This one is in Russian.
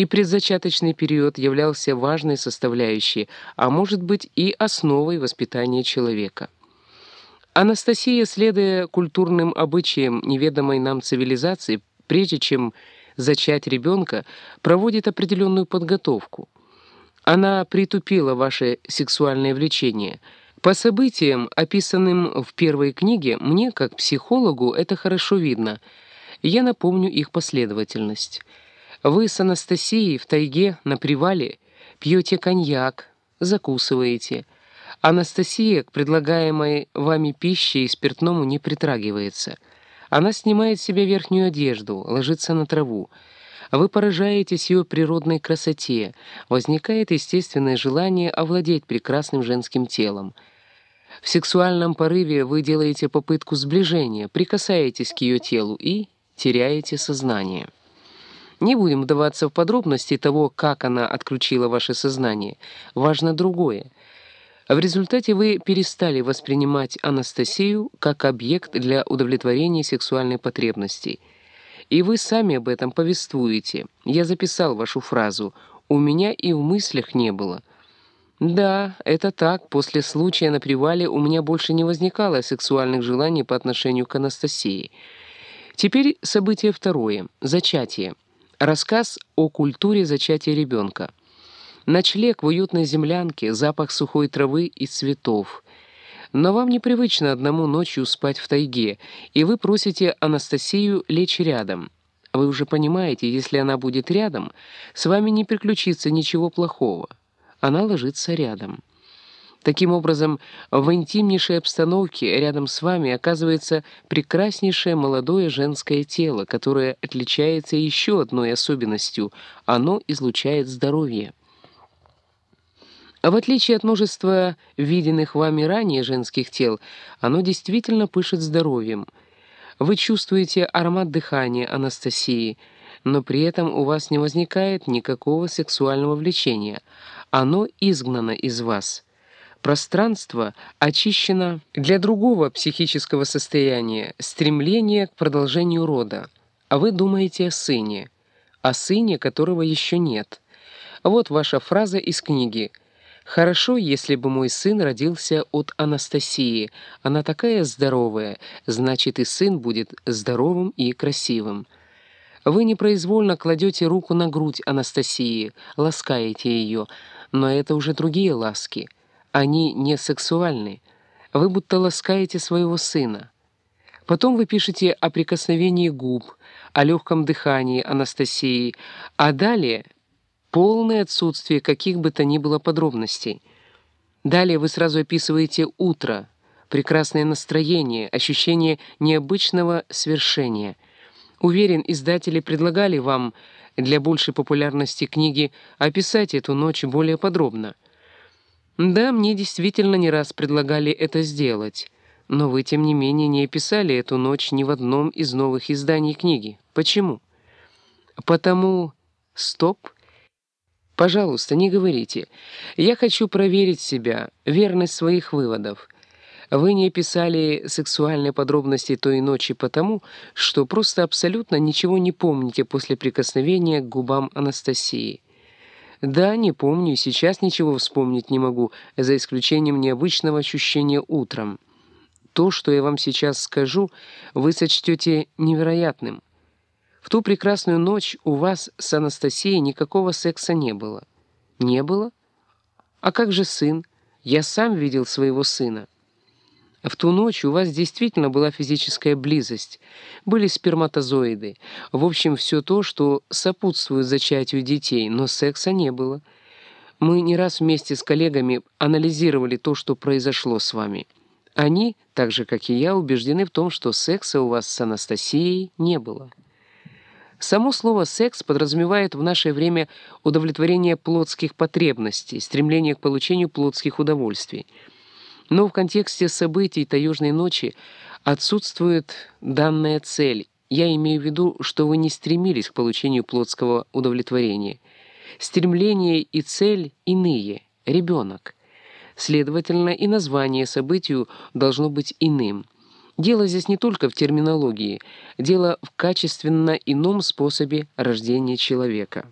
и предзачаточный период являлся важной составляющей, а может быть и основой воспитания человека. Анастасия, следуя культурным обычаям неведомой нам цивилизации, прежде чем зачать ребенка, проводит определенную подготовку. Она притупила ваше сексуальное влечение. По событиям, описанным в первой книге, мне, как психологу, это хорошо видно. Я напомню их последовательность. Вы с Анастасией в тайге на привале пьете коньяк, закусываете. Анастасия к предлагаемой вами пище и спиртному не притрагивается. Она снимает с себя верхнюю одежду, ложится на траву. Вы поражаетесь ее природной красоте. Возникает естественное желание овладеть прекрасным женским телом. В сексуальном порыве вы делаете попытку сближения, прикасаетесь к ее телу и теряете сознание. Не будем вдаваться в подробности того, как она отключила ваше сознание. Важно другое. В результате вы перестали воспринимать Анастасию как объект для удовлетворения сексуальной потребности. И вы сами об этом повествуете. Я записал вашу фразу «У меня и в мыслях не было». Да, это так. После случая на привале у меня больше не возникало сексуальных желаний по отношению к Анастасии. Теперь событие второе. Зачатие. Рассказ о культуре зачатия ребенка. Ночлег в уютной землянке, запах сухой травы и цветов. Но вам непривычно одному ночью спать в тайге, и вы просите Анастасию лечь рядом. Вы уже понимаете, если она будет рядом, с вами не приключится ничего плохого. Она ложится рядом. Таким образом, в интимнейшей обстановке рядом с вами оказывается прекраснейшее молодое женское тело, которое отличается еще одной особенностью — оно излучает здоровье. А в отличие от множества виденных вами ранее женских тел, оно действительно пышет здоровьем. Вы чувствуете аромат дыхания Анастасии, но при этом у вас не возникает никакого сексуального влечения. Оно изгнано из вас — Пространство очищено для другого психического состояния, стремления к продолжению рода. А вы думаете о сыне, о сыне, которого еще нет. Вот ваша фраза из книги «Хорошо, если бы мой сын родился от Анастасии. Она такая здоровая, значит и сын будет здоровым и красивым». Вы непроизвольно кладете руку на грудь Анастасии, ласкаете ее, но это уже другие ласки — они не сексуальны. Вы будто ласкаете своего сына. Потом вы пишете о прикосновении губ, о легком дыхании Анастасии, а далее полное отсутствие каких бы то ни было подробностей. Далее вы сразу описываете утро, прекрасное настроение, ощущение необычного свершения. Уверен, издатели предлагали вам для большей популярности книги описать эту ночь более подробно. Да, мне действительно не раз предлагали это сделать, но вы, тем не менее, не описали эту ночь ни в одном из новых изданий книги. Почему? Потому... Стоп. Пожалуйста, не говорите. Я хочу проверить себя, верность своих выводов. Вы не описали сексуальные подробности той ночи потому, что просто абсолютно ничего не помните после прикосновения к губам Анастасии. Да, не помню, сейчас ничего вспомнить не могу, за исключением необычного ощущения утром. То, что я вам сейчас скажу, вы сочтете невероятным. В ту прекрасную ночь у вас с Анастасией никакого секса не было. Не было? А как же сын? Я сам видел своего сына. В ту ночь у вас действительно была физическая близость, были сперматозоиды, в общем, все то, что сопутствует зачатию детей, но секса не было. Мы не раз вместе с коллегами анализировали то, что произошло с вами. Они, так же, как и я, убеждены в том, что секса у вас с Анастасией не было. Само слово «секс» подразумевает в наше время удовлетворение плотских потребностей, стремление к получению плотских удовольствий — но в контексте событий таежной ночи отсутствует данная цель. Я имею в виду, что вы не стремились к получению плотского удовлетворения. Стремление и цель иные. Ребенок. Следовательно, и название событию должно быть иным. Дело здесь не только в терминологии, дело в качественно ином способе рождения человека.